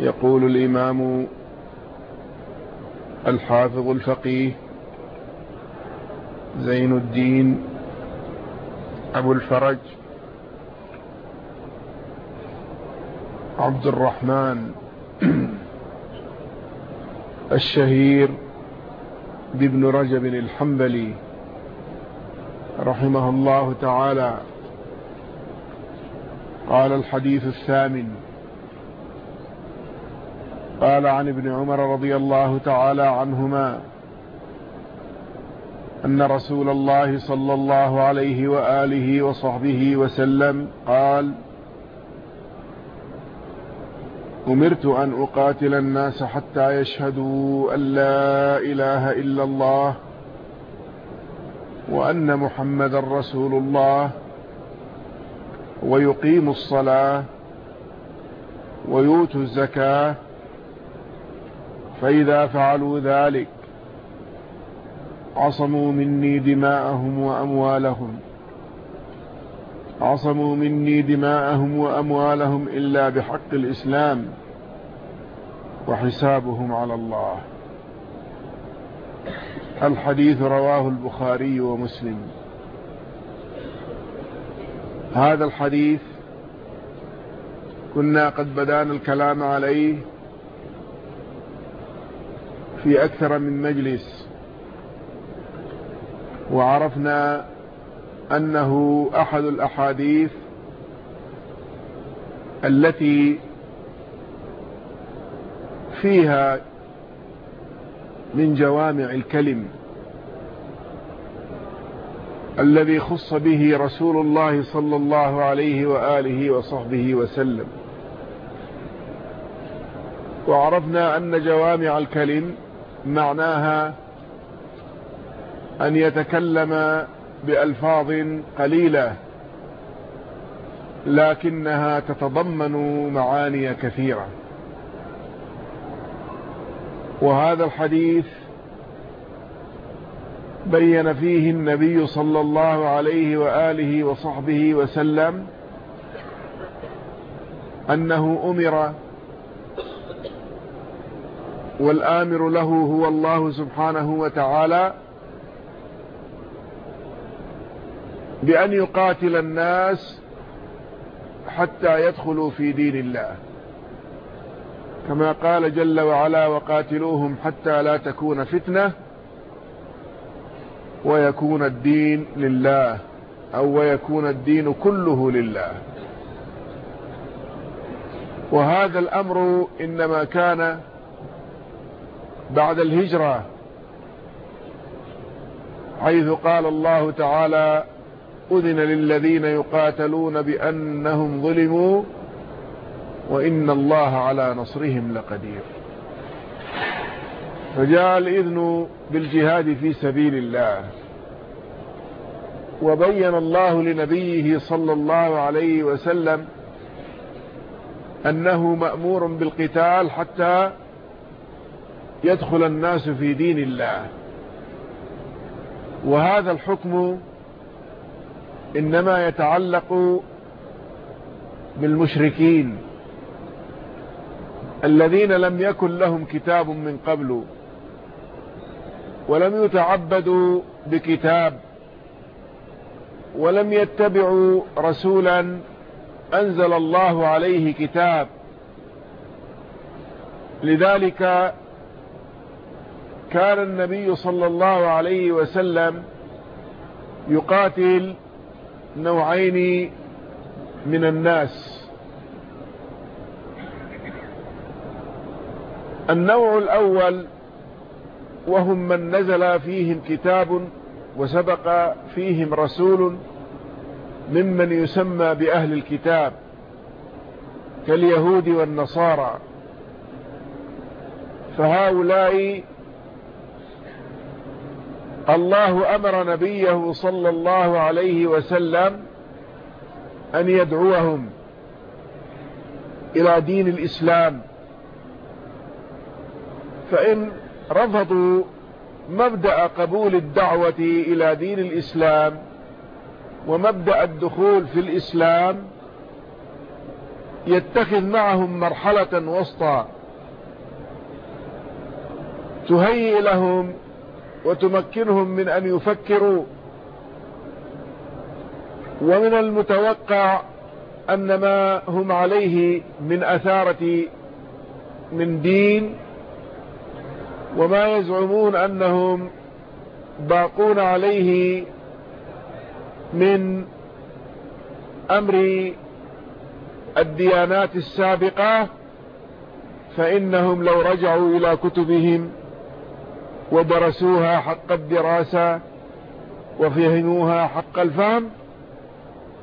يقول الإمام الحافظ الفقيه زين الدين أبو الفرج عبد الرحمن الشهير بابن رجب الحنبلي رحمه الله تعالى. قال الحديث الثامن قال عن ابن عمر رضي الله تعالى عنهما أن رسول الله صلى الله عليه وآله وصحبه وسلم قال أمرت أن أقاتل الناس حتى يشهدوا أن لا إله إلا الله وأن محمد رسول الله ويقيم الصلاة ويؤتوا الزكاة فإذا فعلوا ذلك عصموا مني دماءهم وأموالهم. عصموا مني دماءهم وأموالهم إلا بحق الإسلام وحسابهم على الله. الحديث رواه البخاري ومسلم. هذا الحديث كنا قد بدأنا الكلام عليه في أكثر من مجلس وعرفنا أنه أحد الأحاديث التي فيها من جوامع الكلم الذي خص به رسول الله صلى الله عليه وآله وصحبه وسلم. وعرفنا أن جوامع الكلم معناها أن يتكلم بألفاظ قليلة لكنها تتضمن معاني كثيرة. وهذا الحديث بين فيه النبي صلى الله عليه وآله وصحبه وسلم أنه أمر والآمر له هو الله سبحانه وتعالى بأن يقاتل الناس حتى يدخلوا في دين الله. كما قال جل وعلا وقاتلوهم حتى لا تكون فتنة ويكون الدين لله أو ويكون الدين كله لله. وهذا الأمر إنما كان بعد الهجرة حيث قال الله تعالى أذن للذين يقاتلون بأنهم ظلموا وإن الله على نصرهم لقدير. فجاء الإذن بالجهاد في سبيل الله وبين الله لنبيه صلى الله عليه وسلم أنه مأمور بالقتال حتى يدخل الناس في دين الله. وهذا الحكم إنما يتعلق بالمشركين الذين لم يكن لهم كتاب من قبل ولم يتعبدوا بكتاب ولم يتبعوا رسولا أنزل الله عليه كتاب. لذلك كان النبي صلى الله عليه وسلم يقاتل نوعين من الناس. النوع الأول وهم من نزل فيهم كتاب وسبق فيهم رسول ممن يسمى بأهل الكتاب كاليهود والنصارى. فهؤلاء الله أمر نبيه صلى الله عليه وسلم أن يدعوهم إلى دين الإسلام. فإن رفضوا مبدأ قبول الدعوة إلى دين الإسلام ومبدأ الدخول في الإسلام يتخذ معهم مرحلة وسطى تهيئ لهم وتمكنهم من أن يفكروا. ومن المتوقع أن ما هم عليه من أثارة من دين وما يزعمون أنهم باقون عليه من أمر الديانات السابقة فإنهم لو رجعوا إلى كتبهم ودرسوها حق الدراسة وفهموها حق الفهم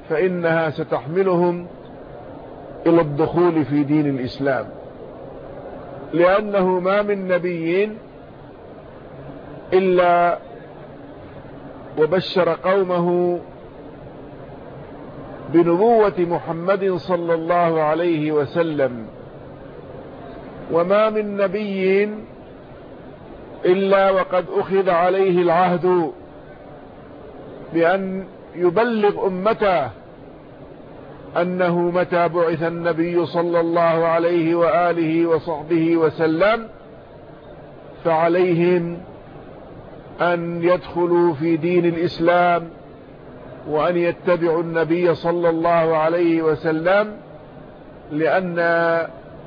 فإنها ستحملهم إلى الدخول في دين الإسلام. لأنه ما من نبي إلا وبشر قومه بنبوة محمد صلى الله عليه وسلم. وما من نبي إلا وقد أخذ عليه العهد بأن يبلغ أمته أنه متى بعث النبي صلى الله عليه وآله وصحبه وسلم فعليهم أن يدخلوا في دين الإسلام وأن يتبعوا النبي صلى الله عليه وسلم لأن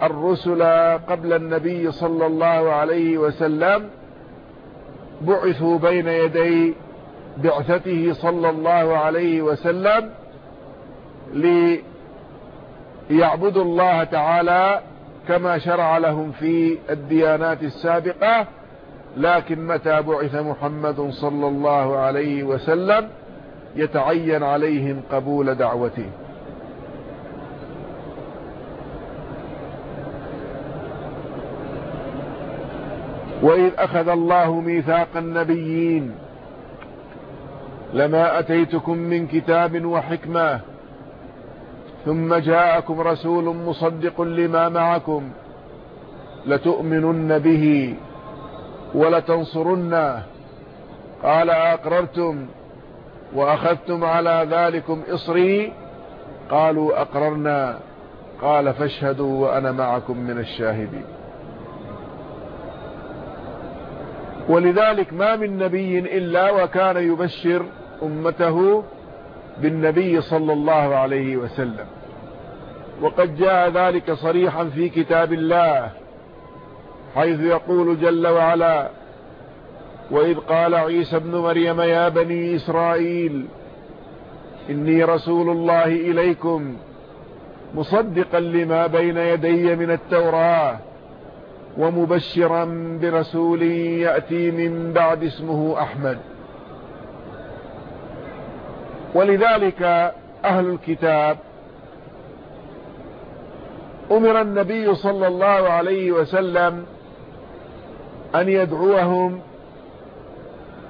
الرسل قبل النبي صلى الله عليه وسلم بعثوا بين يدي بعثته صلى الله عليه وسلم ليعبدوا الله تعالى كما شرع لهم في الديانات السابقة لكن متى بعث محمد صلى الله عليه وسلم يتعين عليهم قبول دعوته. وإذ أخذ الله ميثاق النبيين لما أتيتكم من كتاب وحكمة ثم جاءكم رسول مصدق لما معكم لتؤمنن به ولتنصرنه. قال أقررتم وأخذتم على ذلكم إصري؟ قالوا أقررنا. قال فاشهدوا وأنا معكم من الشاهدين. ولذلك ما من نبي إلا وكان يبشر أمته بالنبي صلى الله عليه وسلم. وقد جاء ذلك صريحا في كتاب الله حيث يقول جل وعلا وإذ قال عيسى ابن مريم يا بني إسرائيل إني رسول الله إليكم مصدقا لما بين يدي من التوراة ومبشرا برسول يأتي من بعد اسمه أحمد. ولذلك أهل الكتاب أمر النبي صلى الله عليه وسلم أن يدعوهم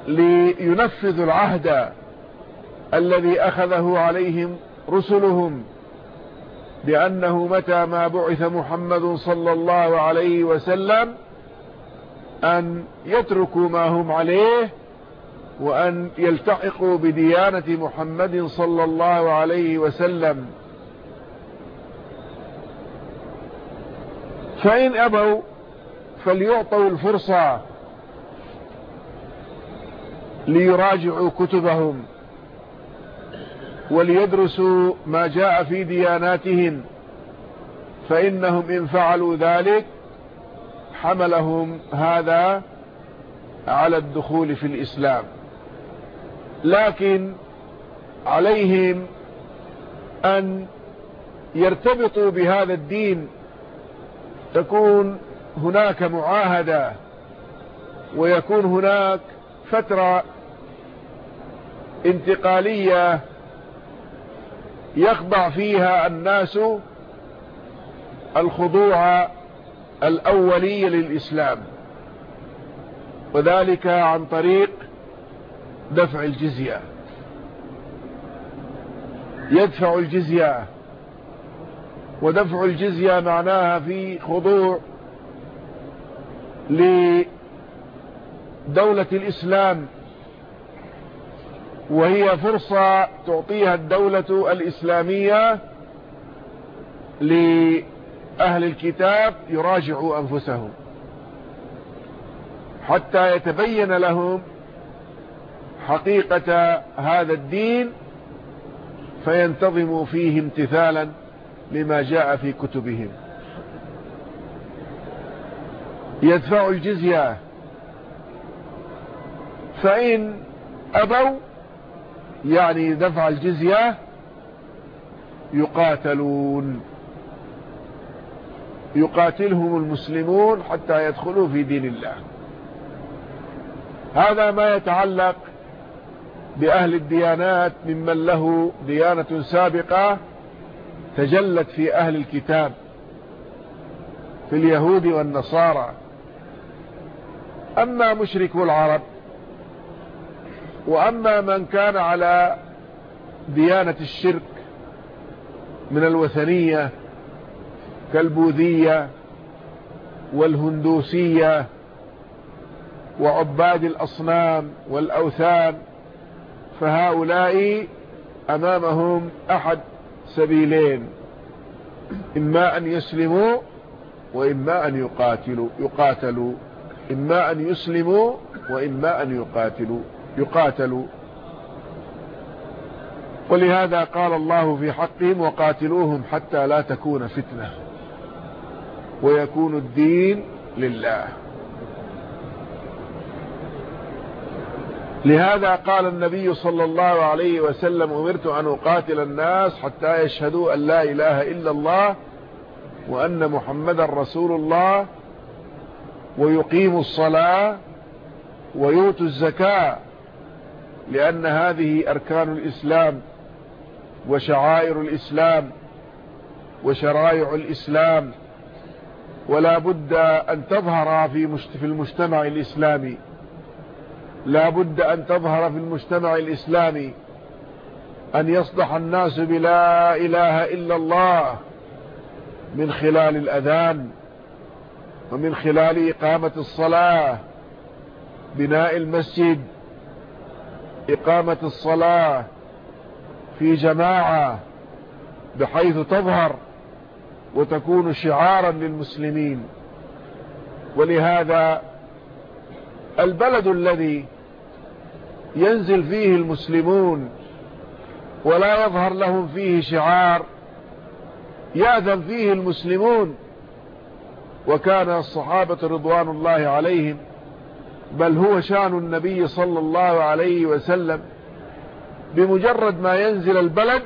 لينفذوا العهد الذي أخذه عليهم رسلهم. بأنه متى ما بعث محمد صلى الله عليه وسلم أن يتركوا ما هم عليه وأن يلتحقوا بديانة محمد صلى الله عليه وسلم. فإن أبوا فليعطوا الفرصة ليراجعوا كتبهم. وليدرسوا ما جاء في دياناتهم فإنهم إن فعلوا ذلك حملهم هذا على الدخول في الإسلام. لكن عليهم أن يرتبطوا بهذا الدين تكون هناك معاهدة ويكون هناك فترة انتقالية يخضع فيها الناس الخضوع الأولي للإسلام وذلك عن طريق دفع الجزية. يدفع الجزية ودفع الجزية معناها في خضوع لدولة الإسلام. وهي فرصة تعطيها الدولة الإسلامية لأهل الكتاب يراجعوا أنفسهم. حتى يتبين لهم حقيقة هذا الدين فينتظموا فيه امتثالا لما جاء في كتبهم. يدفع الجزية. فإن أبوا يعني دفع الجزية يقاتلون. يقاتلهم المسلمون حتى يدخلوا في دين الله. هذا ما يتعلق بأهل الديانات ممن له ديانة سابقة تجلت في أهل الكتاب في اليهود والنصارى. أما مشركو العرب وأما من كان على ديانة الشرك من الوثنية كالبوذية والهندوسية وعباد الأصنام والأوثان فهؤلاء أمامهم أحد سبيلين إما أن يسلموا وإما أن يقاتلوا يقاتلوا إما أن يسلموا وإما أن يقاتلوا. يقاتلوا ولهذا قال الله في حقهم وقاتلوهم حتى لا تكون فتنة. ويكون الدين لله. لهذا قال النبي صلى الله عليه وسلم أمرت أن أقاتل الناس حتى يشهدوا أن لا إله إلا الله وأن محمدا رسول الله ويقيموا الصلاة ويؤتوا الزكاة لأن هذه أركان الإسلام وشعائر الإسلام وشرائع الإسلام ولا بد أن تظهر في المجتمع الإسلامي. لا بد أن تظهر في المجتمع الإسلامي أن يصدح الناس بلا إله إلا الله من خلال الأذان ومن خلال إقامة الصلاة بناء المسجد إقامة الصلاة في جماعة بحيث تظهر وتكون شعارا للمسلمين. ولهذا البلد الذي ينزل فيه المسلمون ولا يظهر لهم فيه شعار يأذن فيه المسلمون. وكان الصحابة رضوان الله عليهم بل هو شان النبي صلى الله عليه وسلم بمجرد ما ينزل البلد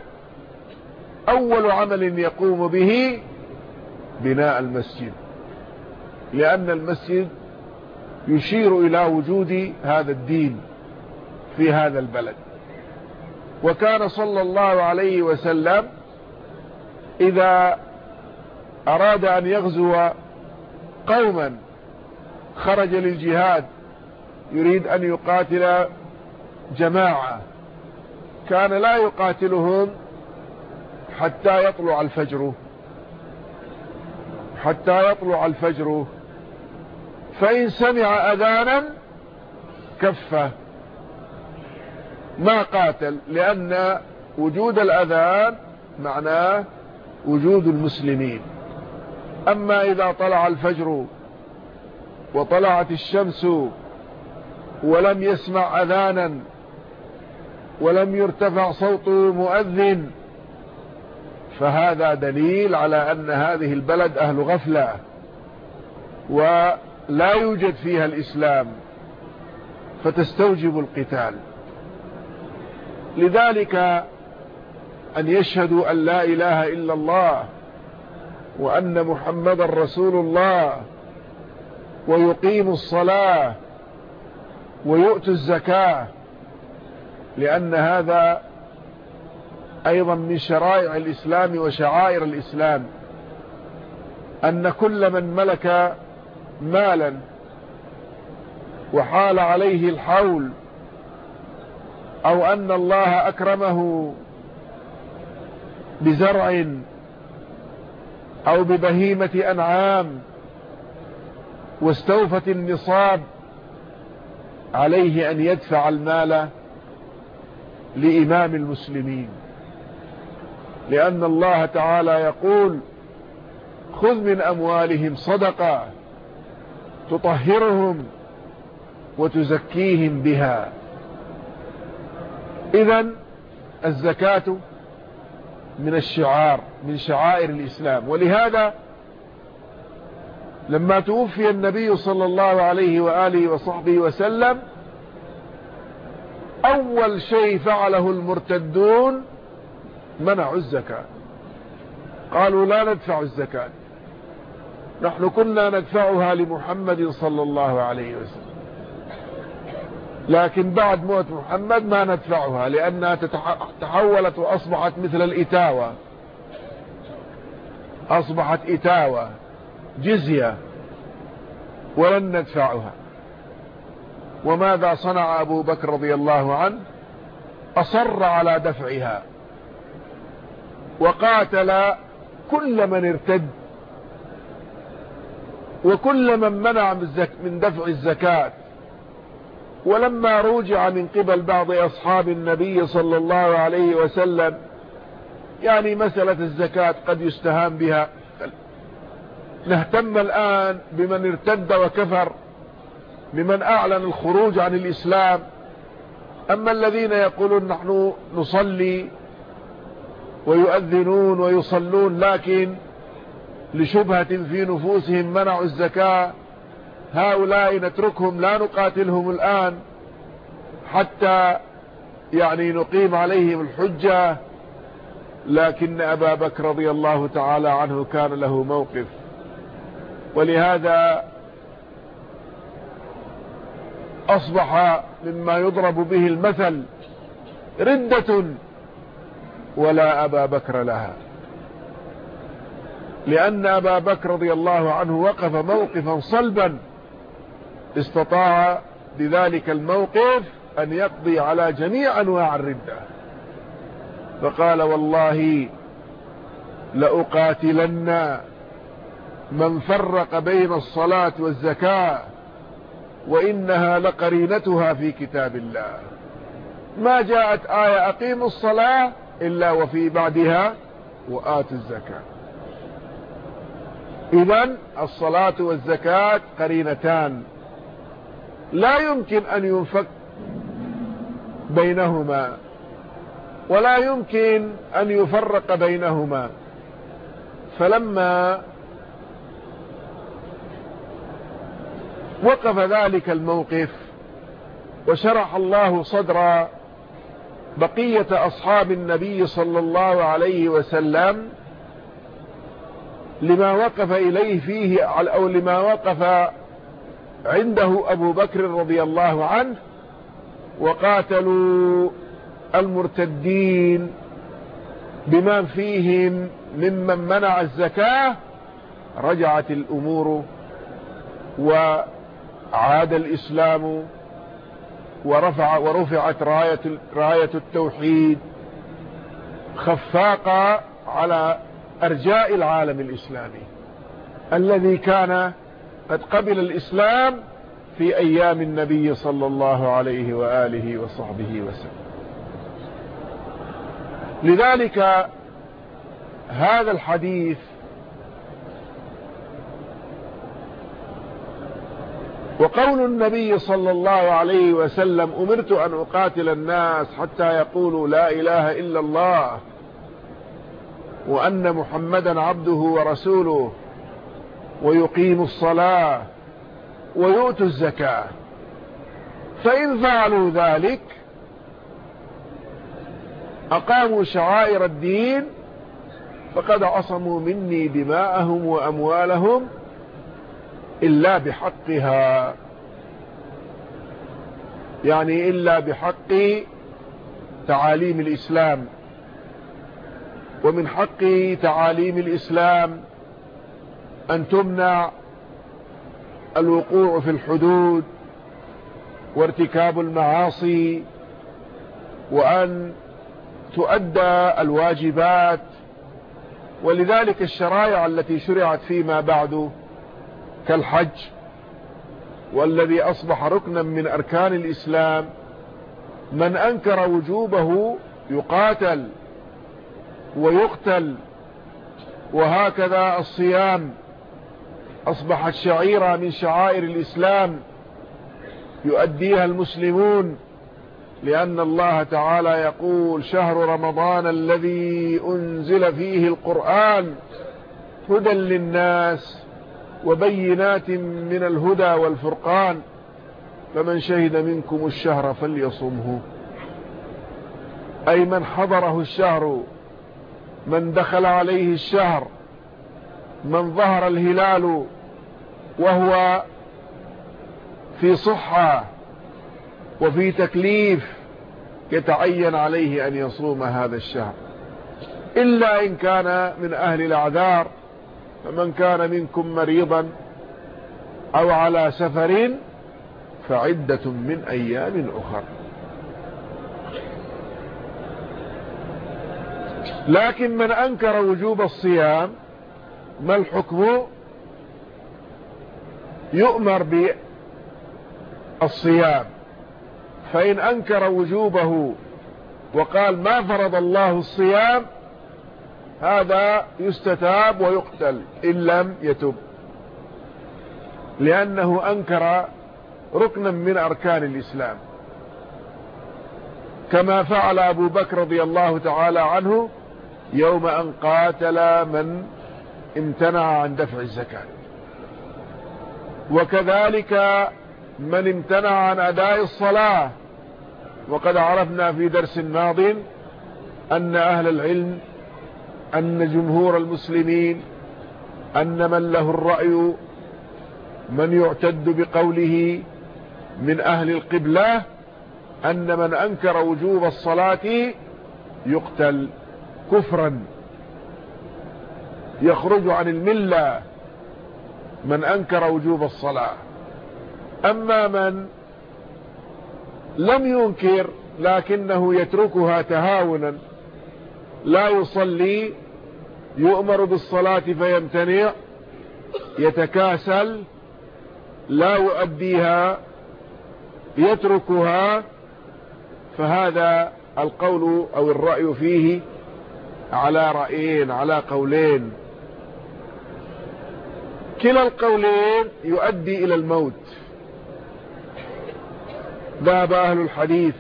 أول عمل يقوم به بناء المسجد لأن المسجد يشير إلى وجود هذا الدين في هذا البلد. وكان صلى الله عليه وسلم إذا أراد أن يغزو قوما خرج للجهاد يريد أن يقاتل جماعة. كان لا يقاتلهم حتى يطلع الفجر. حتى يطلع الفجر. فإن سمع أذانا كفه ما قاتل لأن وجود الأذان معناه وجود المسلمين. أما إذا طلع الفجر وطلعت الشمس ولم يسمع أذانا ولم يرتفع صوت مؤذن فهذا دليل على أن هذه البلد أهل غفلة ولا يوجد فيها الإسلام فتستوجب القتال. لذلك أن يشهدوا أن لا إله إلا الله وأن محمد رسول الله ويقيموا الصلاة ويؤتوا الزكاة لأن هذا أيضا من شرائع الإسلام وشعائر الإسلام أن كل من ملك مالا وحال عليه الحول أو أن الله أكرمه بزرع أو ببهيمة أنعام واستوفت النصاب عليه أن يدفع المال لإمام المسلمين. لأن الله تعالى يقول خذ من أموالهم صدقة تطهرهم وتزكيهم بها. إذا الزكاة من الشعار من شعائر الإسلام. ولهذا لما توفي النبي صلى الله عليه وآله وصحبه وسلم أول شيء فعله المرتدون منعوا الزكاة. قالوا لا ندفع الزكاة. نحن كنا ندفعها لمحمد صلى الله عليه وسلم. لكن بعد موت محمد ما ندفعها لأنها تحولت وأصبحت مثل الإتاوة. أصبحت إتاوة. جزية ولن ندفعها. وماذا صنع أبو بكر رضي الله عنه؟ أصر على دفعها. وقاتل كل من ارتد. وكل من منع من دفع الزكاة. ولما رجع من قبل بعض أصحاب النبي صلى الله عليه وسلم يعني مسألة الزكاة قد يستهان بها. نهتم الآن بمن ارتد وكفر بمن أعلن الخروج عن الإسلام. أما الذين يقولون نحن نصلي ويؤذنون ويصلون لكن لشبهة في نفوسهم منعوا الزكاة هؤلاء نتركهم لا نقاتلهم الآن حتى يعني نقيم عليهم الحجة. لكن أبا بكر رضي الله تعالى عنه كان له موقف. ولهذا أصبح مما يضرب به المثل ردة ولا أبا بكر لها. لأن أبا بكر رضي الله عنه وقف موقفا صلبا استطاع بذلك الموقف أن يقضي على جميع أنواع الردة. فقال والله لأقاتلن من فرق بين الصلاة والزكاة وإنها لقرينتها في كتاب الله. ما جاءت آية أقيموا الصلاة إلا وفي بعدها وآتوا الزكاة. إذا الصلاة والزكاة قرينتان. لا يمكن أن ينفك بينهما ولا يمكن أن يفرق بينهما. فلما وقف ذلك الموقف وشرح الله صدر بقية أصحاب النبي صلى الله عليه وسلم لما وقف إليه فيه أو لما وقف عنده أبو بكر رضي الله عنه وقاتلوا المرتدين بمن فيهم ممن منع الزكاة رجعت الأمور وعاد الإسلام ورفع ورفعت راية, راية التوحيد خفاقة على أرجاء العالم الإسلامي الذي كان قد قبل الإسلام في أيام النبي صلى الله عليه وآله وصحبه وسلم. لذلك هذا الحديث وقول النبي صلى الله عليه وسلم أمرت أن أقاتل الناس حتى يقولوا لا إله إلا الله وأن محمدا عبده ورسوله ويقيم الصلاة ويؤتوا الزكاة. فإن فعلوا ذلك أقاموا شعائر الدين فقد عصموا مني دماءهم وأموالهم إلا بحقها. يعني إلا بحق تعاليم الإسلام. ومن حق تعاليم الإسلام أن تمنع الوقوع في الحدود وارتكاب المعاصي وأن تؤدى الواجبات. ولذلك الشرائع التي شرعت فيما بعد كالحج والذي أصبح ركنا من أركان الإسلام. من أنكر وجوبه يقاتل ويقتل وهكذا الصيام. أصبحت شعيرة من شعائر الإسلام. يؤديها المسلمون لأن الله تعالى يقول شهر رمضان الذي أنزل فيه القرآن هدى للناس. وبينات من الهدى والفرقان فمن شهد منكم الشهر فليصمه. أي من حضره الشهر من دخل عليه الشهر من ظهر الهلال وهو في صحة وفي تكليف يتعين عليه أن يصوم هذا الشهر. إلا إن كان من أهل الأعذار فمن كان منكم مريضا أو على سفر فعدة من أيام أخر. لكن من أنكر وجوب الصيام ما الحكم؟ يؤمر بالصيام. فإن أنكر وجوبه وقال ما فرض الله الصيام هذا يستتاب ويقتل إن لم يتب. لأنه أنكر ركنا من أركان الإسلام. كما فعل أبو بكر رضي الله تعالى عنه يوم أن قاتل من امتنع عن دفع الزكاة. وكذلك من امتنع عن أداء الصلاة. وقد عرفنا في درس ماض أن أهل العلم أن جمهور المسلمين أن من له الرأي من يعتد بقوله من أهل القبلة أن من أنكر وجوب الصلاة يقتل كفرا. يخرج عن الملة من أنكر وجوب الصلاة. أما من لم ينكر لكنه يتركها تهاونا لا يصلي يؤمر بالصلاة فيمتنع يتكاسل لا يؤديها يتركها فهذا القول أو الرأي فيه على رأيين على قولين. كلا القولين يؤدي إلى الموت. ذهب أهل الحديث.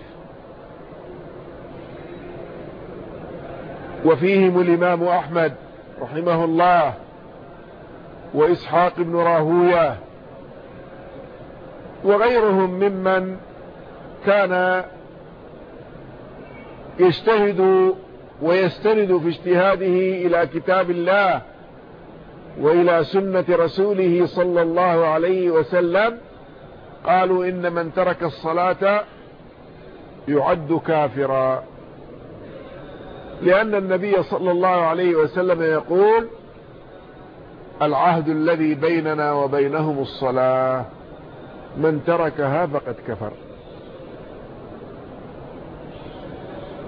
وفيهم الإمام أحمد. رحمه الله وإسحاق بن راهويه وغيرهم ممن كان يجتهد ويستند في اجتهاده إلى كتاب الله وإلى سنة رسوله صلى الله عليه وسلم. قالوا إن من ترك الصلاة يعد كافرا. لأن النبي صلى الله عليه وسلم يقول العهد الذي بيننا وبينهم الصلاة من تركها فقد كفر.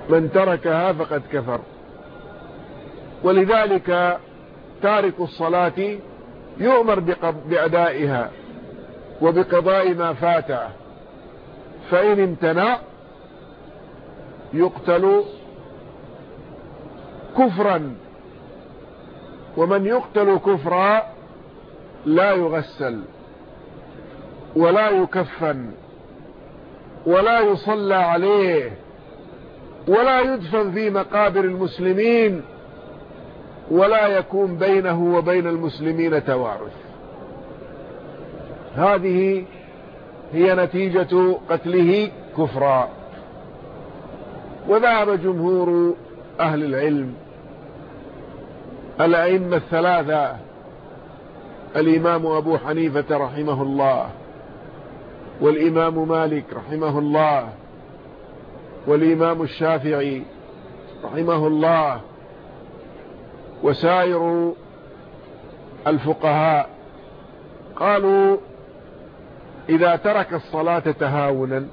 من تركها فقد كفر. ولذلك تارك الصلاة يؤمر بأدائها وبقضاء ما فاته فإن امتنع يقتل كفرا. ومن يقتل كفرا لا يغسل ولا يكفن ولا يصلى عليه ولا يدفن في مقابر المسلمين ولا يكون بينه وبين المسلمين توارث. هذه هي نتيجة قتله كفرا. وذهب جمهور أهل العلم الأئمة الثلاثة الإمام أبو حنيفة رحمه الله والإمام مالك رحمه الله والإمام الشافعي رحمه الله وسائر الفقهاء. قالوا إذا ترك الصلاة تهاونا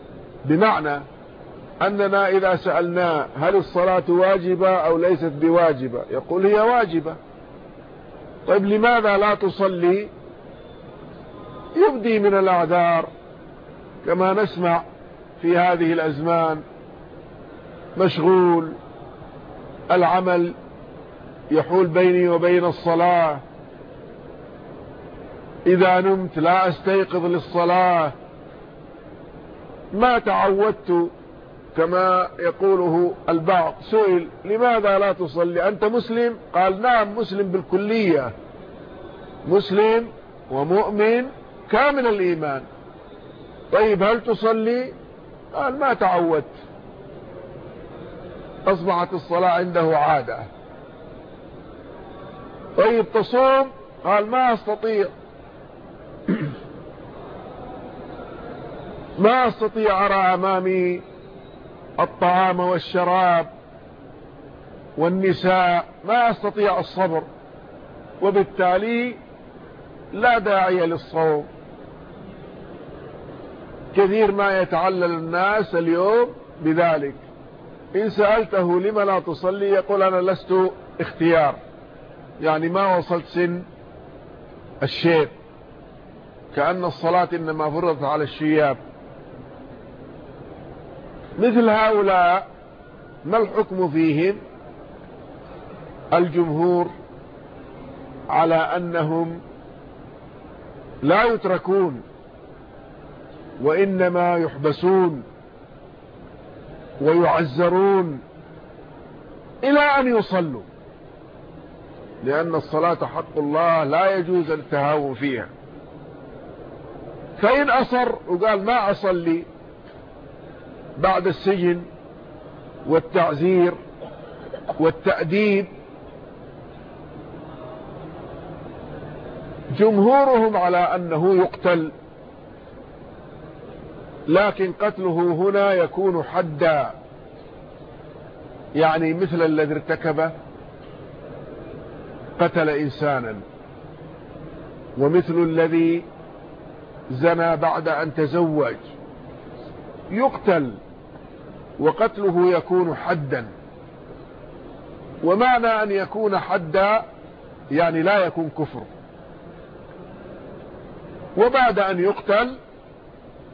بمعنى أننا إذا سألنا هل الصلاة واجبة أو ليست بواجبة يقول هي واجبة. طيب لماذا لا تصلي؟ يبدي من الأعذار كما نسمع في هذه الأزمان مشغول العمل يحول بيني وبين الصلاة. إذا نمت لا أستيقظ للصلاة. ما تعودت كما يقوله البعض. سئل لماذا لا تصلي؟ أنت مسلم؟ قال نعم مسلم بالكلية. مسلم ومؤمن كامل الإيمان. طيب هل تصلي؟ قال ما تعودت. أصبحت الصلاة عنده عادة. طيب تصوم؟ قال ما أستطيع. ما أستطيع أرى أمامي الطعام والشراب والنساء ما أستطيع الصبر وبالتالي لا داعي للصوم. كثير ما يتعلل الناس اليوم بذلك. إن سألته لما لا تصلي يقول أنا لست اختيار. يعني ما وصلت سن الشيب. كأن الصلاة إنما فرضت على الشياب. مثل هؤلاء ما الحكم فيهم؟ الجمهور على أنهم لا يتركون وإنما يحبسون ويعزرون إلى أن يصلوا لأن الصلاة حق الله لا يجوز التهاون فيها. فإن أصر وقال ما أصلي بعد السجن والتعزير والتأديب. جمهورهم على أنه يقتل لكن قتله هنا يكون حدا يعني مثل الذي ارتكب قتل إنسانا ومثل الذي زنى بعد أن تزوج. يقتل وقتله يكون حدا. ومعنى أن يكون حدا يعني لا يكون كفر. وبعد أن يقتل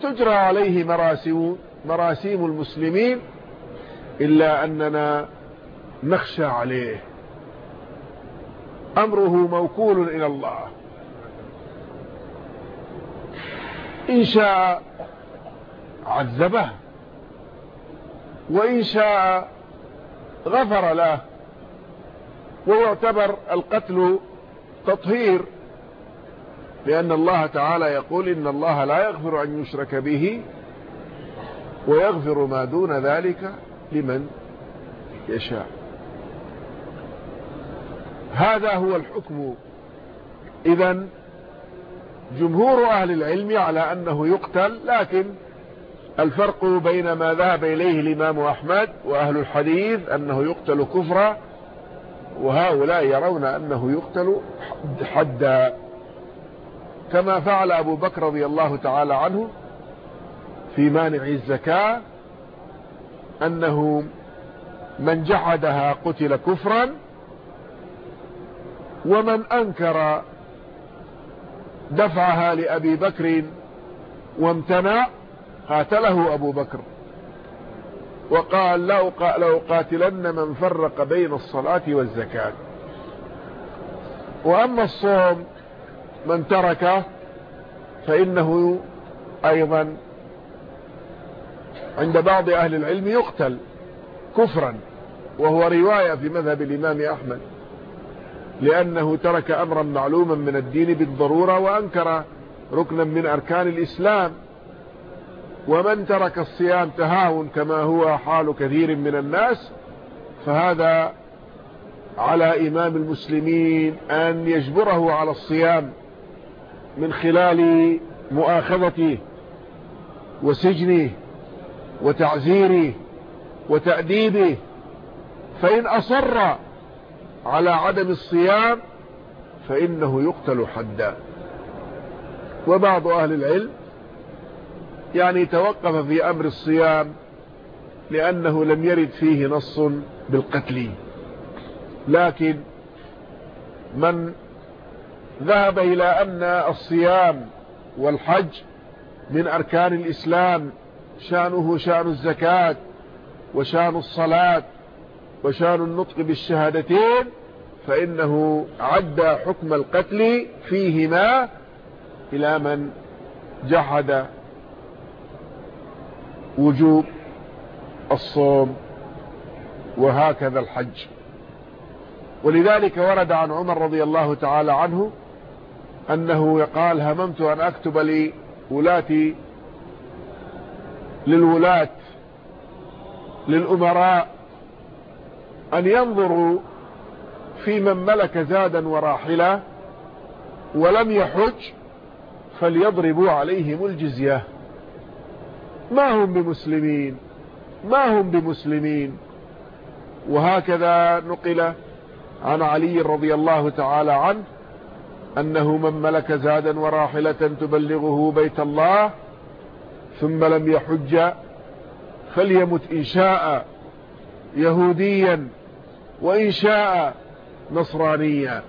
تجرى عليه مراسم مراسيم المسلمين إلا أننا نخشى عليه. أمره موكول إلى الله. إن شاء عذبه. وإن شاء غفر له. ويعتبر القتل تطهير. لأن الله تعالى يقول إن الله لا يغفر أن يشرك به ويغفر ما دون ذلك لمن يشاء. هذا هو الحكم. إذا جمهور أهل العلم على أنه يقتل لكن الفرق بين ما ذهب إليه الإمام أحمد وأهل الحديث أنه يقتل كفرا وهؤلاء يرون أنه يقتل حدا. كما فعل أبو بكر رضي الله تعالى عنه في مانع الزكاة أنه من جحدها قتل كفرا ومن أنكر دفعها لأبي بكر وامتنع قاتله أبو بكر. وقال لو قاتلن من فرق بين الصلاة والزكاة. وأما الصوم من تركه فإنه أيضا عند بعض أهل العلم يقتل كفرا وهو رواية في مذهب الإمام أحمد. لأنه ترك أمرا معلوما من الدين بالضرورة وأنكر ركنا من أركان الإسلام. ومن ترك الصيام تهاون كما هو حال كثير من الناس فهذا على إمام المسلمين أن يجبره على الصيام من خلال مؤاخذته وسجنه وتعزيره وتأديبه فإن أصر على عدم الصيام فإنه يقتل حدا. وبعض أهل العلم يعني توقف في أمر الصيام لأنه لم يرد فيه نص بالقتل. لكن من ذهب إلى أن الصيام والحج من أركان الإسلام شأنه شأن الزكاة وشأن الصلاة وشأن النطق بالشهادتين فإنه عدى حكم القتل فيهما إلى من جحد وجوب الصوم وهكذا الحج. ولذلك ورد عن عمر رضي الله تعالى عنه أنه قال هممت أن أكتب لولاة للولاة للأمراء أن ينظروا في من ملك زادا وراحلة ولم يحج فليضربوا عليهم الجزية. ما هم بمسلمين؟ ما هم بمسلمين؟ وهكذا نقل عن علي رضي الله تعالى عنه أنه من ملك زادا وراحلة تبلغه بيت الله ثم لم يحج فليمت إن شاء يهوديا وإن شاء نصرانيا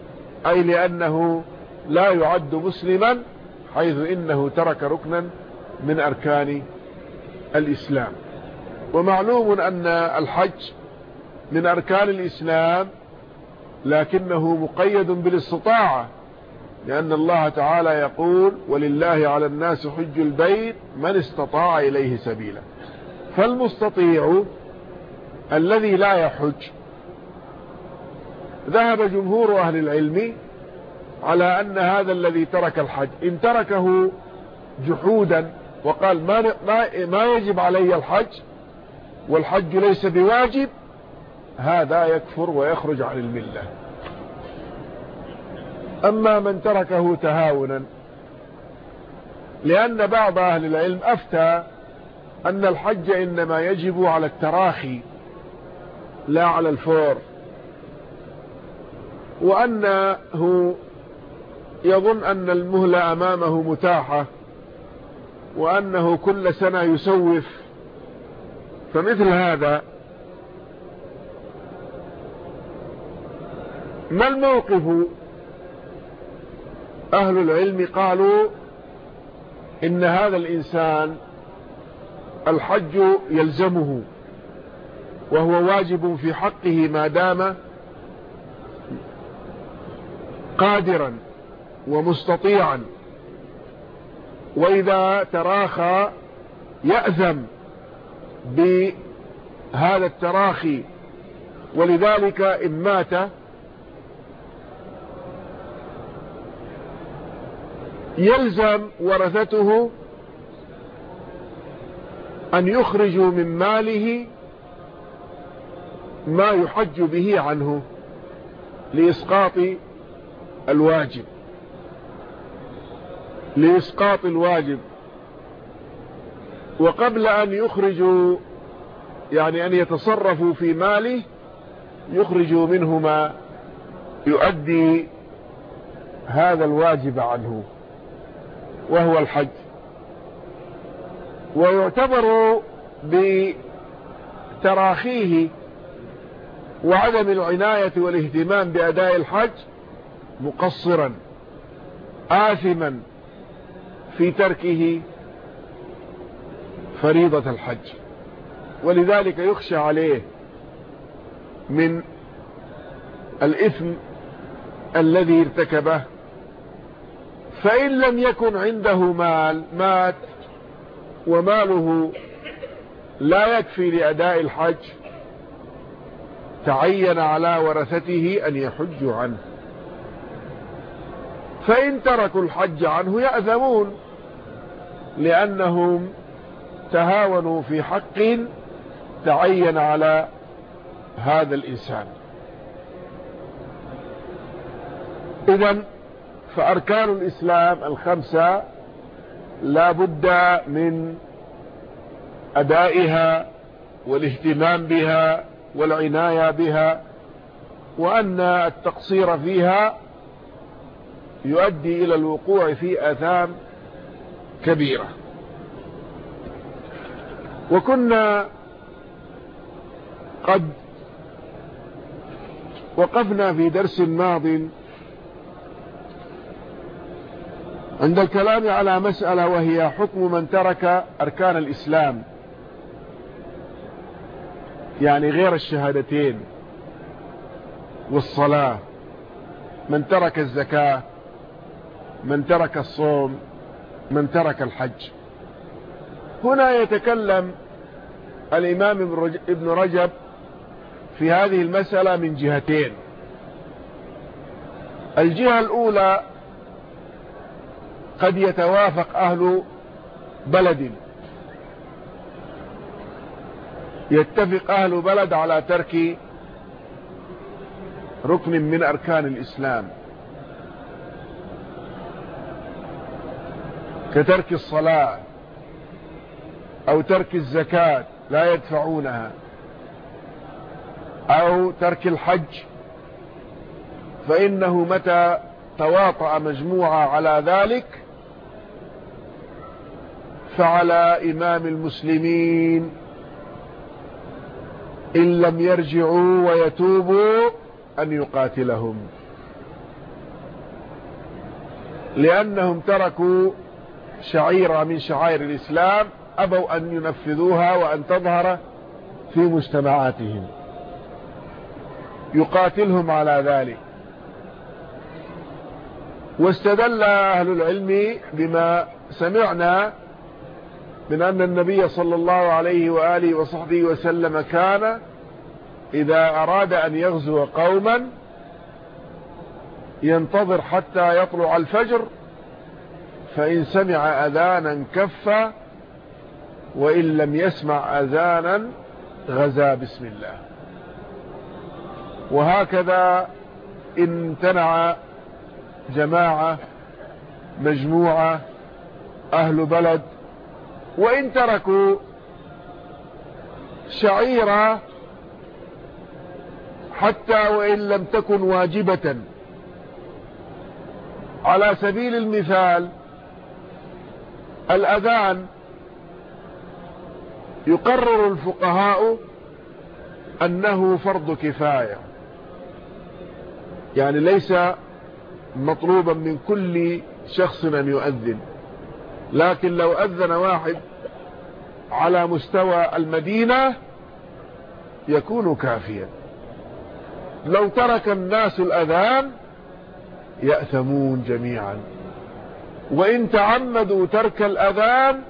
أي لأنه لا يعد مسلما حيث إنه ترك ركنا من أركان الإسلام. ومعلوم أن الحج من أركان الإسلام لكنه مقيد بالاستطاعة لأن الله تعالى يقول ولله على الناس حج البيت من استطاع إليه سبيلا. فالمستطيع الذي لا يحج ذهب جمهور أهل العلم على أن هذا الذي ترك الحج إن تركه جحودا وقال ما, ما يجب علي الحج والحج ليس بواجب هذا يكفر ويخرج عن الملة. أما من تركه تهاونا لأن بعض أهل العلم أفتى أن الحج إنما يجب على التراخي لا على الفور. وأنه يظن أن المهلة أمامه متاحة. وأنه كل سنة يسوف فمثل هذا ما الموقف؟ أهل العلم قالوا إن هذا الإنسان الحج يلزمه وهو واجب في حقه ما دام قادرا ومستطيعا. وإذا تراخى يأذم بهذا التراخي ولذلك إن مات يلزم ورثته أن يخرجوا من ماله ما يحج به عنه لإسقاط الواجب. لإسقاط الواجب. وقبل أن يخرجوا يعني أن يتصرفوا في ماله يخرجوا منه ما يؤدي هذا الواجب عنه وهو الحج. ويعتبر بتراخيه وعدم العناية والاهتمام بأداء الحج مقصرا آثما. في تركه فريضة الحج. ولذلك يخشى عليه من الإثم الذي ارتكبه. فإن لم يكن عنده مال مات وماله لا يكفي لأداء الحج تعين على ورثته أن يحجوا عنه. فإن تركوا الحج عنه يأذمون لأنهم تهاونوا في حق تعين على هذا الإنسان. إذن فأركان الإسلام الخمسة لا بد من أدائها والاهتمام بها والعناية بها وأن التقصير فيها يؤدي إلى الوقوع في آثام كبيرة. وكنا قد وقفنا في درس ماض عند الكلام على مسألة وهي حكم من ترك أركان الإسلام يعني غير الشهادتين والصلاة من ترك الزكاة من ترك الصوم من ترك الحج. هنا يتكلم الإمام ابن رجب في هذه المسألة من جهتين. الجهة الأولى قد يتوافق أهل بلد. يتفق أهل بلد على ترك ركن من أركان الإسلام. كترك الصلاة. أو ترك الزكاة لا يدفعونها أو ترك الحج فإنه متى تواطأ مجموعة على ذلك فعلى إمام المسلمين إن لم يرجعوا ويتوبوا أن يقاتلهم لأنهم تركوا شعيرة من شعائر الإسلام أبوا أن ينفذوها وأن تظهر في مجتمعاتهم. يقاتلهم على ذلك. واستدل أهل العلم بما سمعنا من أن النبي صلى الله عليه وآله وصحبه وسلم كان إذا أراد أن يغزو قوما ينتظر حتى يطلع الفجر فإن سمع أذانا كف وإن لم يسمع أذانا غزا بسم الله. وهكذا امتنع جماعة مجموعة أهل بلد وإن تركوا شعيرة حتى وإن لم تكن واجبة. على سبيل المثال الأذان يقرر الفقهاء أنه فرض كفاية. يعني ليس مطلوبا من كل شخص أن يؤذن. لكن لو أذن واحد على مستوى المدينة يكون كافيا. لو ترك الناس الأذان يأثمون جميعا. وإن تعمدوا ترك الأذان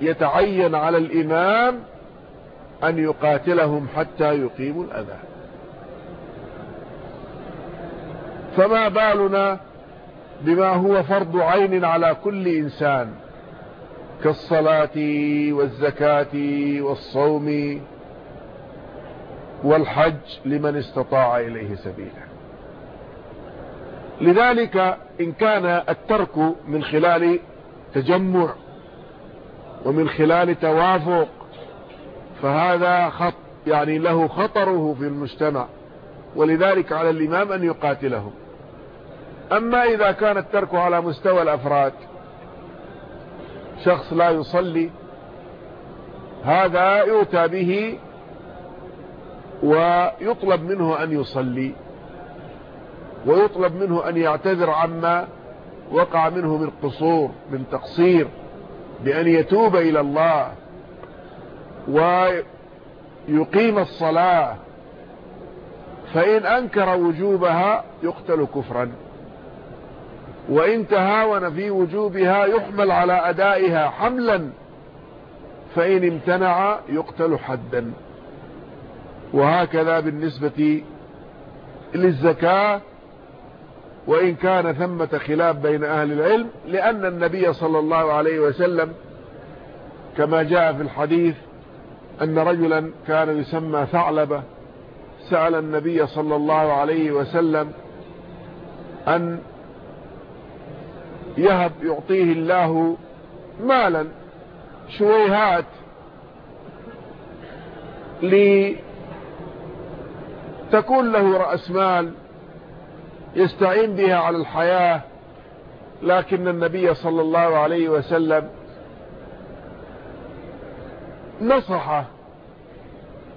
يتعين على الإمام أن يقاتلهم حتى يقيموا الأذان. فما بالنا بما هو فرض عين على كل إنسان كالصلاة والزكاة والصوم والحج لمن استطاع إليه سبيلا. لذلك إن كان الترك من خلال تجمع ومن خلال توافق فهذا خط يعني له خطره في المجتمع ولذلك على الإمام أن يقاتله أما إذا كان الترك على مستوى الأفراد شخص لا يصلي هذا يؤتى به ويطلب منه أن يصلي ويطلب منه أن يعتذر عما وقع منه من قصور من تقصير. بأن يتوب إلى الله ويقيم الصلاة فإن أنكر وجوبها يقتل كفرا. وإن تهاون في وجوبها يحمل على أدائها حملا فإن امتنع يقتل حدا. وهكذا بالنسبة للزكاة وإن كان ثمة خلاف بين أهل العلم لأن النبي صلى الله عليه وسلم كما جاء في الحديث أن رجلا كان يسمى ثعلبة سأل النبي صلى الله عليه وسلم أن يهب يعطيه الله مالا شويهات لتكون له رأس مال يستعين بها على الحياة لكن النبي صلى الله عليه وسلم نصح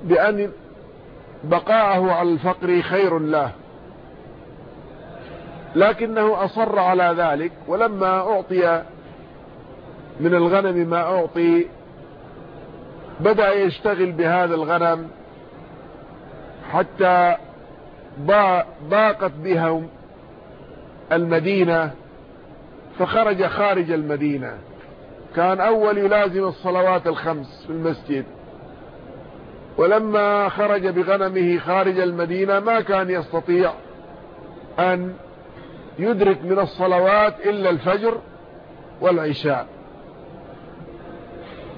بأن بقاءه على الفقر خير له. لكنه أصر على ذلك ولما أعطي من الغنم ما أعطي بدأ يشتغل بهذا الغنم حتى ضاقت بهم المدينة فخرج خارج المدينة. كان أول يلازم الصلوات الخمس في المسجد. ولما خرج بغنمه خارج المدينة ما كان يستطيع أن يدرك من الصلوات إلا الفجر والعشاء.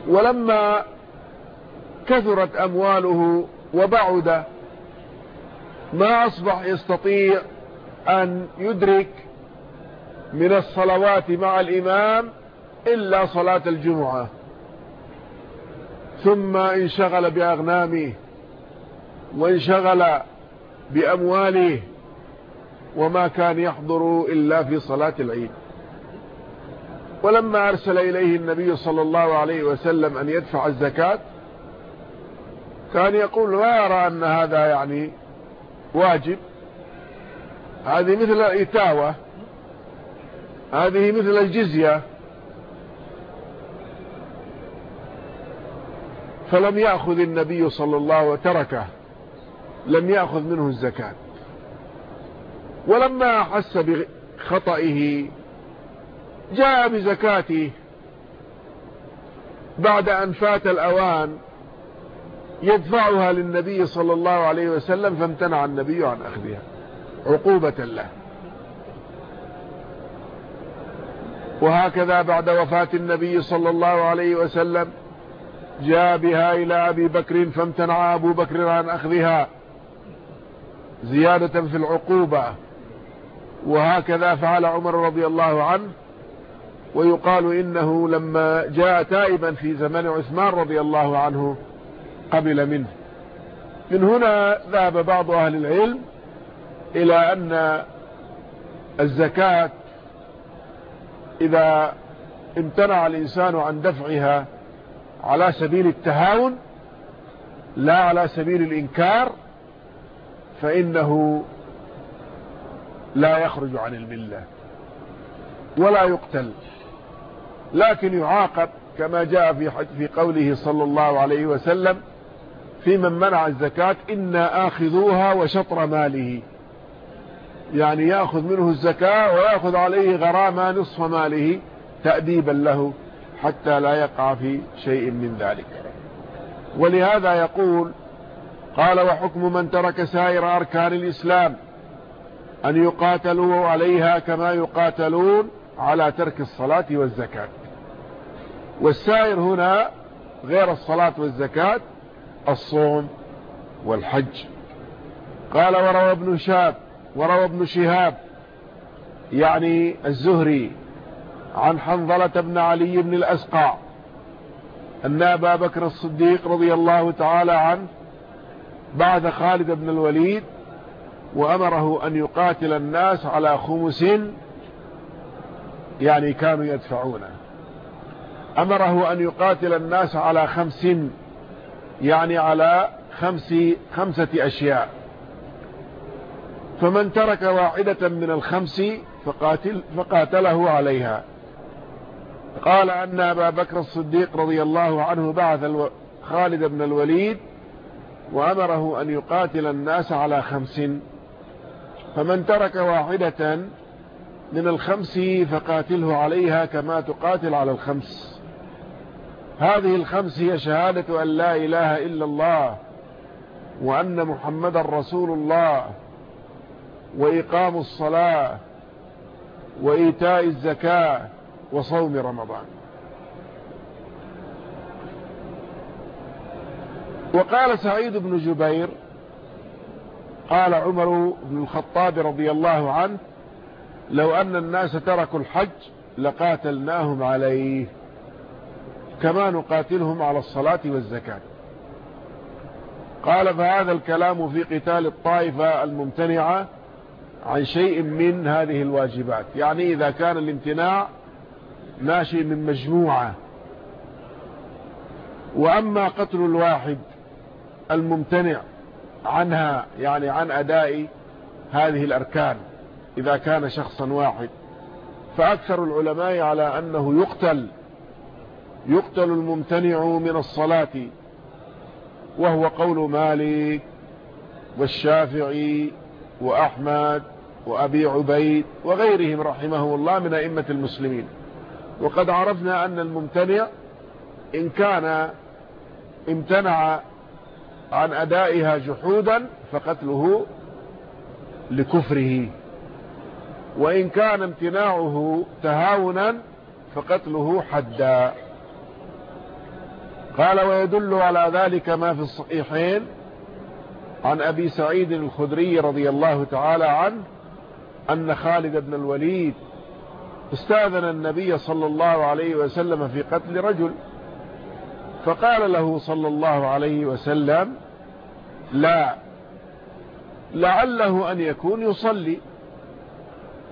ولما كثرت أمواله وبعد ما أصبح يستطيع أن يدرك من الصلوات مع الإمام إلا صلاة الجمعة. ثم انشغل بأغنامه وانشغل بأمواله وما كان يحضر إلا في صلاة العيد. ولما أرسل إليه النبي صلى الله عليه وسلم أن يدفع الزكاة كان يقول لا يرى أن هذا يعني واجب. هذه مثل الإتاوة. هذه مثل الجزية. فلم يأخذ النبي صلى الله عليه وتركه. لم يأخذ منه الزكاة. ولما أحس بخطئه جاء بزكاته. بعد أن فات الأوان يدفعها للنبي صلى الله عليه وسلم فامتنع النبي عن أخذها. عقوبة له. وهكذا بعد وفاة النبي صلى الله عليه وسلم جاء بها إلى أبي بكر فامتنع أبو بكر عن أخذها زيادة في العقوبة. وهكذا فعل عمر رضي الله عنه ويقال إنه لما جاء تائبا في زمن عثمان رضي الله عنه قبل منه. من هنا ذهب بعض أهل العلم إلى أن الزكاة إذا امتنع الإنسان عن دفعها على سبيل التهاون لا على سبيل الإنكار فإنه لا يخرج عن الملة ولا يقتل. لكن يعاقب كما جاء في في قوله صلى الله عليه وسلم في من منع الزكاة إنا آخذوها وشطر ماله. يعني يأخذ منه الزكاة ويأخذ عليه غرامة نصف ماله تأديبا له حتى لا يقع في شيء من ذلك. ولهذا يقول قال وحكم من ترك سائر أركان الإسلام أن يقاتلوا عليها كما يقاتلون على ترك الصلاة والزكاة. والسائر هنا غير الصلاة والزكاة الصوم والحج. قال وروى ابن شاب وروى ابن شهاب يعني الزهري عن حنظلة بن علي بن الأسقع أن أبا بكر الصديق رضي الله تعالى عنه بعد خالد بن الوليد وأمره أن يقاتل الناس على خمس يعني كانوا يدفعونه. أمره أن يقاتل الناس على خمس يعني على خمس خمسة أشياء. فمن ترك واحدة من الخمس فقاتل فقاتله عليها. قال أن أبا بكر الصديق رضي الله عنه بعث خالد بن الوليد وأمره أن يقاتل الناس على خمس. فمن ترك واحدة من الخمس فقاتله عليها كما تقاتل على الخمس. هذه الخمس هي شهادة أن لا إله إلا الله وأن محمد رسول الله وإقام الصلاة وإيتاء الزكاة وصوم رمضان. وقال سعيد بن جبير قال عمر بن الخطاب رضي الله عنه لو أن الناس تركوا الحج لقاتلناهم عليه. كما نقاتلهم على الصلاة والزكاة. قال فهذا الكلام في قتال الطائفة الممتنعة عن شيء من هذه الواجبات. يعني إذا كان الامتناع ناشئ من مجموعة. وأما قتل الواحد الممتنع عنها يعني عن أداء هذه الأركان إذا كان شخصا واحد. فأكثر العلماء على أنه يقتل يقتل الممتنع من الصلاة وهو قول مالك والشافعي وأحمد وأبي عبيد وغيرهم رحمه الله من أئمة المسلمين. وقد عرفنا أن الممتنع إن كان امتنع عن أدائها جحودا فقتله لكفره وإن كان امتناعه تهاونا فقتله حدا. قال ويدل على ذلك ما في الصحيحين عن أبي سعيد الخدري رضي الله تعالى عنه أن خالد بن الوليد استاذن النبي صلى الله عليه وسلم في قتل رجل فقال له صلى الله عليه وسلم لا لعله أن يكون يصلي.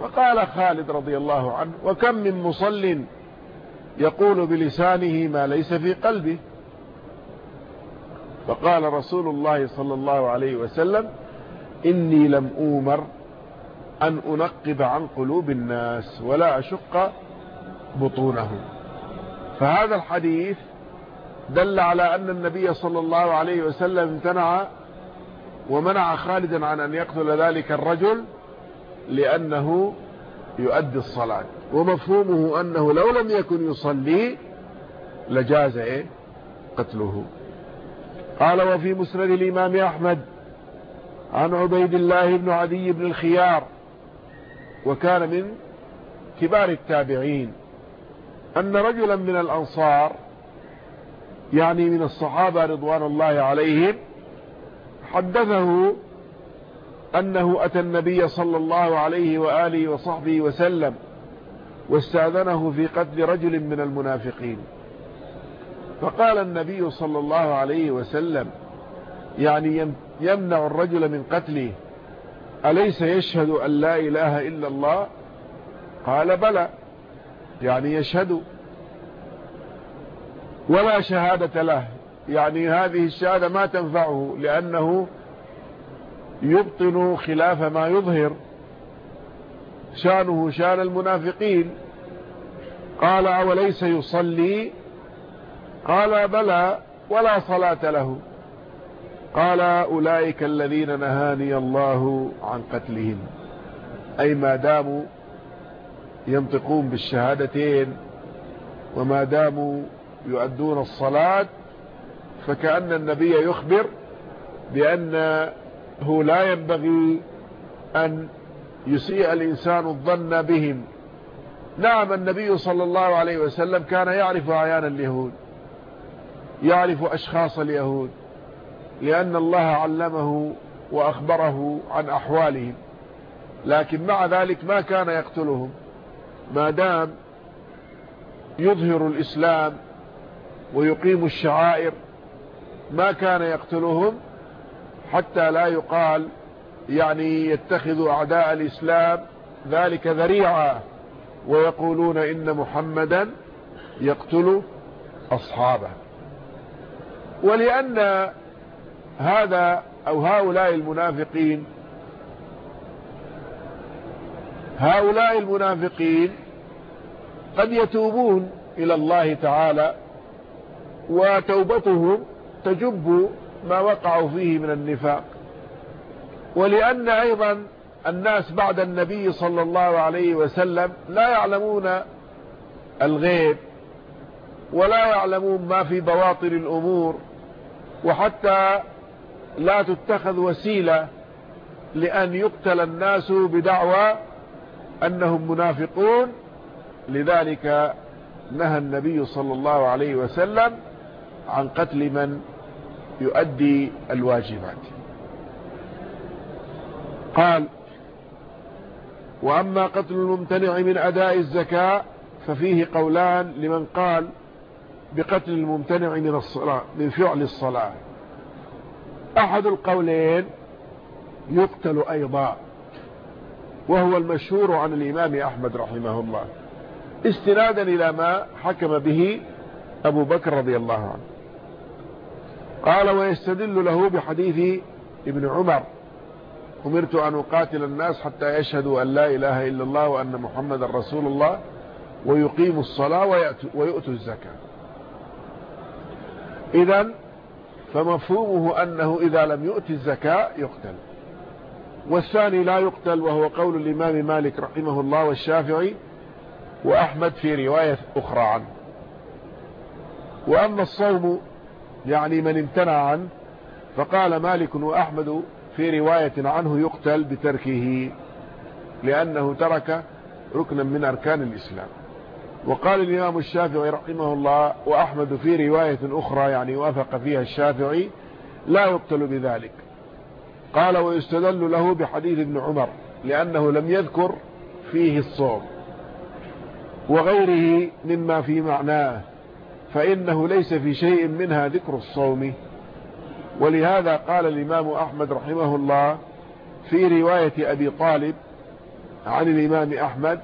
وقال خالد رضي الله عنه وكم من مصل يقول بلسانه ما ليس في قلبه؟ فقال رسول الله صلى الله عليه وسلم إني لم أومر أن أنقب عن قلوب الناس ولا أشق بطونهم فهذا الحديث دل على أن النبي صلى الله عليه وسلم امتنع ومنع خالدا عن أن يقتل ذلك الرجل لأنه يؤدي الصلاة. ومفهومه أنه لو لم يكن يصلي لجاز إيه؟ قتله. قال وفي مسند الإمام أحمد عن عبيد الله بن عدي بن الخيار وكان من كبار التابعين أن رجلا من الأنصار يعني من الصحابة رضوان الله عليهم حدثه أنه أتى النبي صلى الله عليه وآله وصحبه وسلم واستأذنه في قتل رجل من المنافقين فقال النبي صلى الله عليه وسلم يعني يمنع الرجل من قتله. أليس يشهد أن لا إله إلا الله؟ قال بلى. يعني يشهد. ولا شهادة له؟ يعني هذه الشهادة ما تنفعه لأنه يبطن خلاف ما يظهر. شأنه شأن المنافقين. قال أوليس يصلي؟ قال بلى ولا صلاة له. قال أولئك الذين نهاني الله عن قتلهم. أي ما داموا ينطقون بالشهادتين وما داموا يؤدون الصلاة فكأن النبي يخبر بأنه لا ينبغي أن يسيء الإنسان الظن بهم. نعم النبي صلى الله عليه وسلم كان يعرف أعيان اليهود. يعرف أشخاص اليهود لأن الله علمه وأخبره عن أحوالهم لكن مع ذلك ما كان يقتلهم. ما دام يظهر الإسلام ويقيم الشعائر ما كان يقتلهم حتى لا يقال يعني يتخذ أعداء الإسلام ذلك ذريعة ويقولون إن محمدا يقتل أصحابه. ولأن هذا أو هؤلاء المنافقين هؤلاء المنافقين قد يتوبون إلى الله تعالى وتوبتهم تجب ما وقعوا فيه من النفاق. ولأن أيضا الناس بعد النبي صلى الله عليه وسلم لا يعلمون الغيب ولا يعلمون ما في بواطن الأمور. وحتى لا تتخذ وسيلة لأن يقتل الناس بدعوى أنهم منافقون. لذلك نهى النبي صلى الله عليه وسلم عن قتل من يؤدي الواجبات. قال وأما قتل الممتنع من أداء الزكاة ففيه قولان لمن قال بقتل الممتنع من الصلاة من فعل الصلاة. أحد القولين يقتل أيضا وهو المشهور عن الإمام أحمد رحمه الله. استنادا إلى ما حكم به أبو بكر رضي الله عنه. قال ويستدل له بحديث ابن عمر أمرت أن أقاتل الناس حتى يشهدوا أن لا إله إلا الله وأن محمد رسول الله ويقيموا الصلاة ويؤتوا الزكاة. إذا فمفهومه أنه إذا لم يؤتي الزكاة يقتل. والثاني لا يقتل وهو قول الإمام مالك رحمه الله والشافعي وأحمد في رواية أخرى عنه. وأما الصوم يعني من امتنع عنه فقال مالك وأحمد في رواية عنه يقتل بتركه لأنه ترك ركنا من أركان الإسلام. وقال الإمام الشافعي رحمه الله وأحمد في رواية أخرى يعني وافق فيها الشافعي لا يقتل بذلك. قال ويستدل له بحديث ابن عمر لأنه لم يذكر فيه الصوم وغيره مما في معناه فإنه ليس في شيء منها ذكر الصوم. ولهذا قال الإمام أحمد رحمه الله في رواية أبي طالب عن الإمام أحمد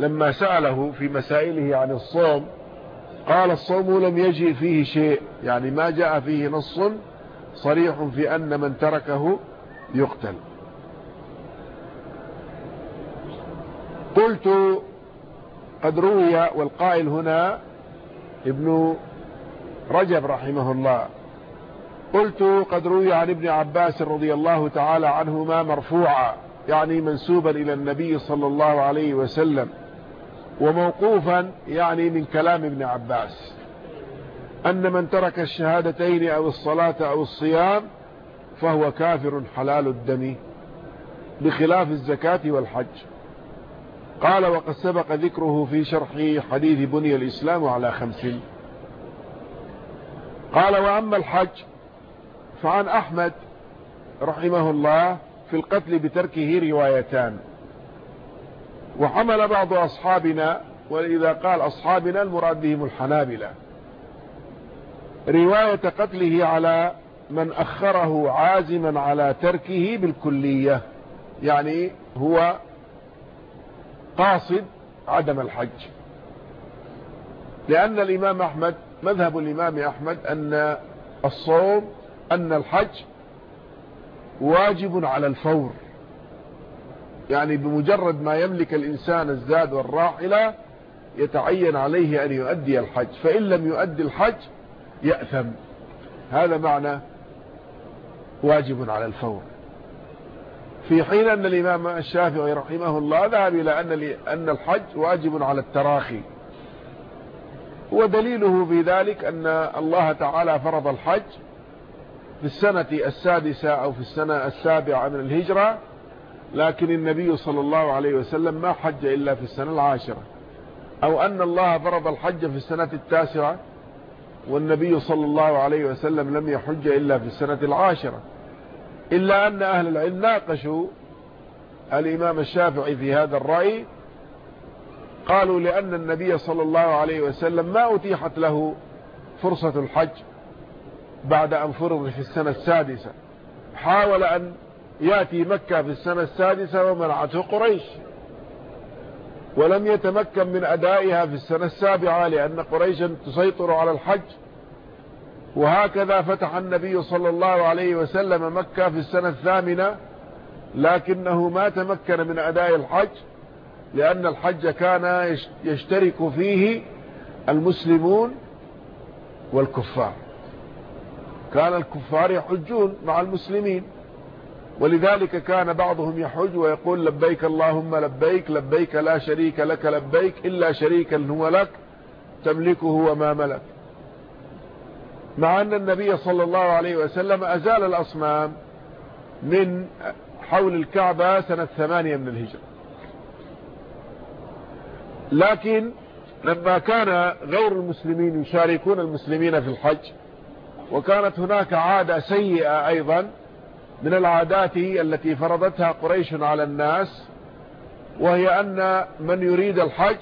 لما سأله في مسائله عن الصوم قال الصوم لم يجئ فيه شيء يعني ما جاء فيه نص صريح في أن من تركه يقتل. قلت قد روي والقائل هنا ابن رجب رحمه الله. قلت قد روي عن ابن عباس رضي الله تعالى عنهما مرفوعا يعني منسوبا إلى النبي صلى الله عليه وسلم. وموقوفا يعني من كلام ابن عباس أن من ترك الشهادتين أو الصلاة أو الصيام فهو كافر حلال الدم بخلاف الزكاة والحج. قال وقد سبق ذكره في شرح حديث بني الإسلام على خمس. قال وأما الحج فعن أحمد رحمه الله في القتل بتركه روايتان. وحمل بعض أصحابنا وإذا قال أصحابنا المراد بهم الحنابلة. رواية قتله على من أخره عازما على تركه بالكلية يعني هو قاصد عدم الحج. لأن الإمام أحمد مذهب الإمام أحمد أن الصوم أن الحج واجب على الفور. يعني بمجرد ما يملك الإنسان الزاد والراحلة يتعين عليه أن يؤدي الحج. فإن لم يؤدي الحج يأثم. هذا معنى واجب على الفور. في حين أن الإمام الشافعي رحمه الله ذهب إلى أن الحج واجب على التراخي. ودليله في ذلك أن الله تعالى فرض الحج في السنة السادسة أو في السنة السابعة من الهجرة لكن النبي صلى الله عليه وسلم ما حج إلا في السنة العاشرة. أو أن الله فرض الحج في السنة التاسعة والنبي صلى الله عليه وسلم لم يحج إلا في السنة العاشرة. إلا أن أهل العلم ناقشوا الإمام الشافعي في هذا الرأي قالوا لأن النبي صلى الله عليه وسلم ما أتيحت له فرصة الحج بعد أن فرض في السنة السادسة. حاول أن يأتي مكة في السنة السادسة ومنعته قريش. ولم يتمكن من أدائها في السنة السابعة لأن قريشا تسيطر على الحج. وهكذا فتح النبي صلى الله عليه وسلم مكة في السنة الثامنة لكنه ما تمكن من أداء الحج لأن الحج كان يشترك فيه المسلمون والكفار. كان الكفار يحجون مع المسلمين. ولذلك كان بعضهم يحج ويقول لبيك اللهم لبيك لبيك لا شريك لك لبيك إلا شريكا هو لك تملكه وما ملك. مع أن النبي صلى الله عليه وسلم أزال الأصنام من حول الكعبة سنة ثمانية من الهجرة. لكن لما كان غير المسلمين يشاركون المسلمين في الحج وكانت هناك عادة سيئة أيضا من العادات التي فرضتها قريش على الناس وهي أن من يريد الحج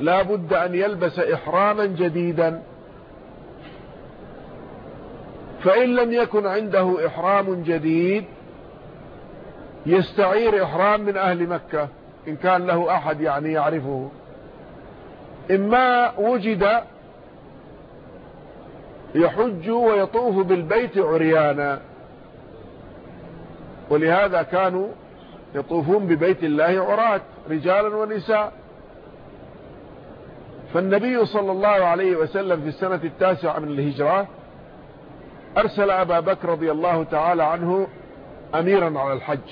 لا بد أن يلبس إحراما جديدا. فإن لم يكن عنده إحرام جديد يستعير إحرام من أهل مكة إن كان له أحد يعني يعرفه. إما وجد يحج ويطوف بالبيت عريانا ولهذا كانوا يطوفون ببيت الله عراة رجالا ونساء. فالنبي صلى الله عليه وسلم في السنة التاسعة من الهجرة أرسل أبا بكر رضي الله تعالى عنه أميرا على الحج.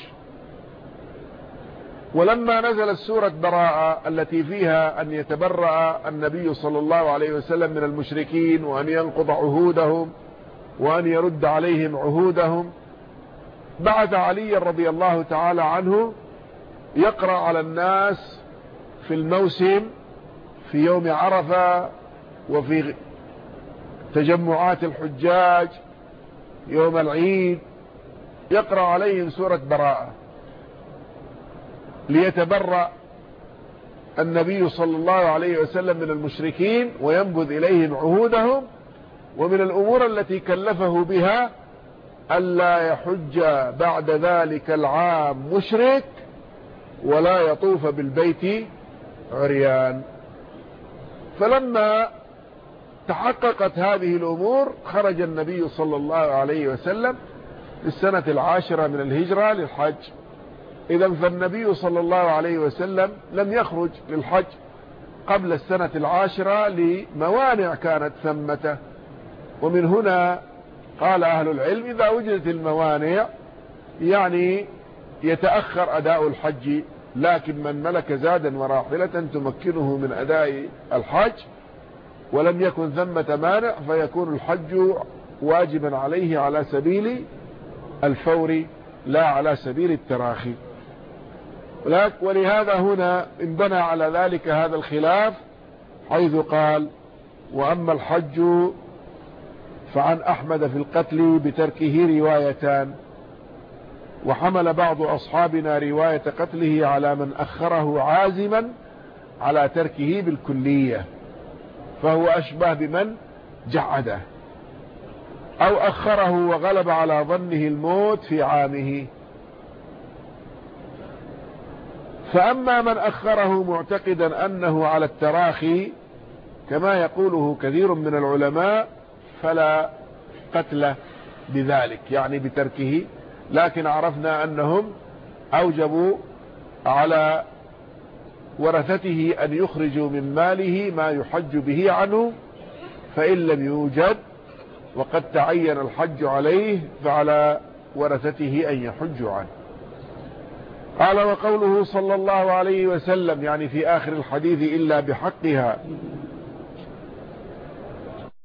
ولما نزلت سورة براءة التي فيها أن يتبرأ النبي صلى الله عليه وسلم من المشركين وأن ينقض عهودهم وأن يرد عليهم عهودهم بعث علي رضي الله تعالى عنه يقرأ على الناس في الموسم في يوم عرفة وفي تجمعات الحجاج يوم العيد يقرأ عليهم سورة براءة ليتبرأ النبي صلى الله عليه وسلم من المشركين وينبذ إليهم عهودهم ومن الأمور التي كلفه بها ألا يحج بعد ذلك العام مشرك ولا يطوف بالبيت عريان. فلما تحققت هذه الأمور خرج النبي صلى الله عليه وسلم في السنة العاشرة من الهجرة للحج. إذا فالنبي صلى الله عليه وسلم لم يخرج للحج قبل السنة العاشرة لموانع كانت ثمته ومن هنا قال أهل العلم إذا وجدت الموانع يعني يتأخر أداء الحج لكن من ملك زادا وراحلة تمكنه من أداء الحج ولم يكن ثمة مانع فيكون الحج واجبا عليه على سبيل الفور لا على سبيل التراخي. ولهذا هنا انبنى على ذلك هذا الخلاف حيث قال وأما الحج فعن أحمد في القتل بتركه روايتان وحمل بعض أصحابنا رواية قتله على من أخره عازما على تركه بالكلية فهو أشبه بمن جعده أو أخره وغلب على ظنه الموت في عامه. فأما من أخره معتقدا أنه على التراخي كما يقوله كثير من العلماء فلا قتل بذلك يعني بتركه. لكن عرفنا أنهم أوجبوا على ورثته أن يخرجوا من ماله ما يحج به عنه فإن لم يوجد وقد تعين الحج عليه فعلى ورثته أن يحجوا عنه. قال وقوله صلى الله عليه وسلم يعني في آخر الحديث إلا بحقها.